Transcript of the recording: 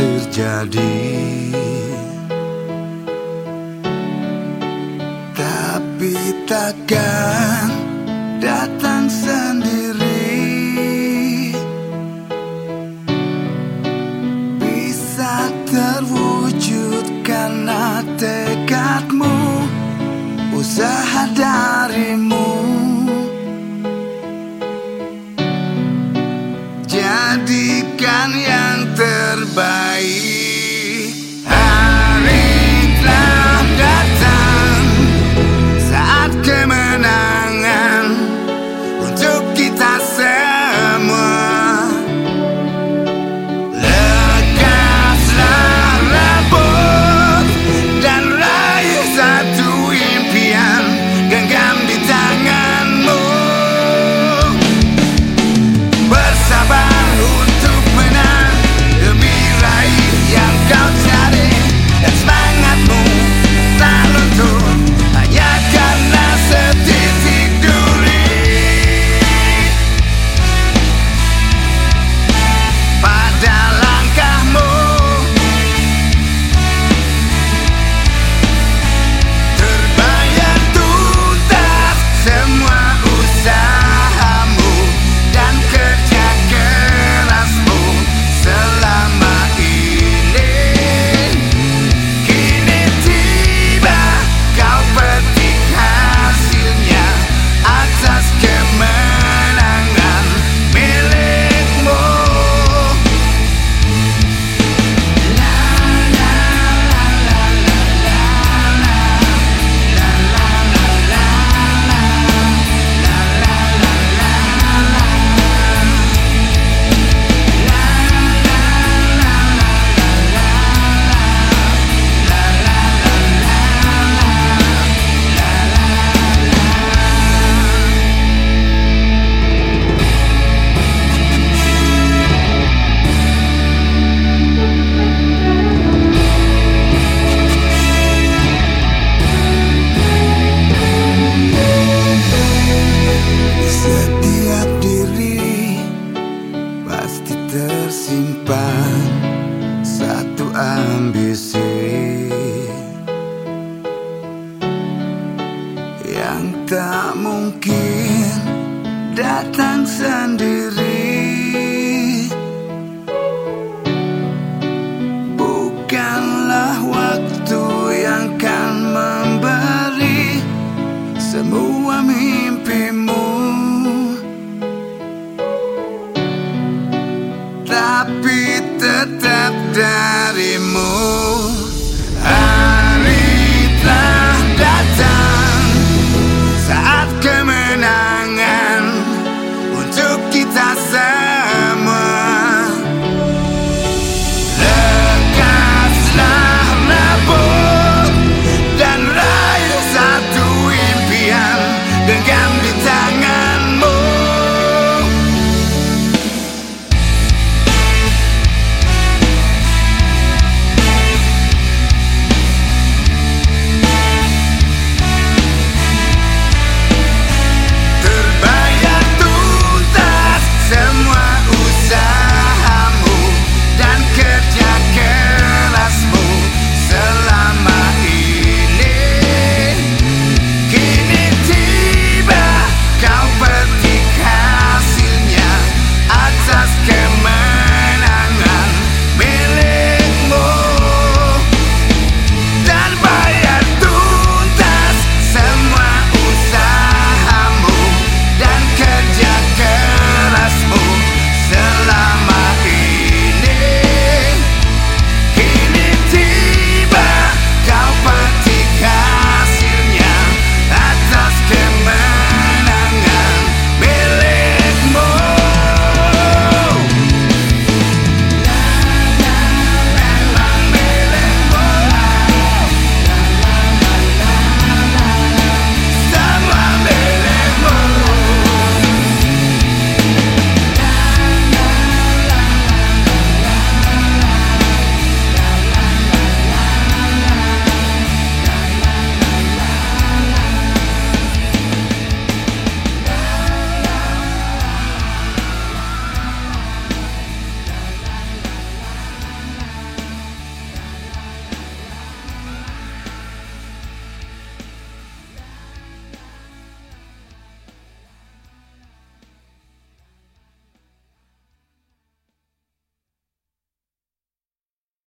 terjadi. Tapi takkan datang sendiri. Bisa terwujud karena tekadmu Usaha darimu Bye. Tersimpan satu ambisi yang tak mungkin datang sendiri. tapi tetap darimu.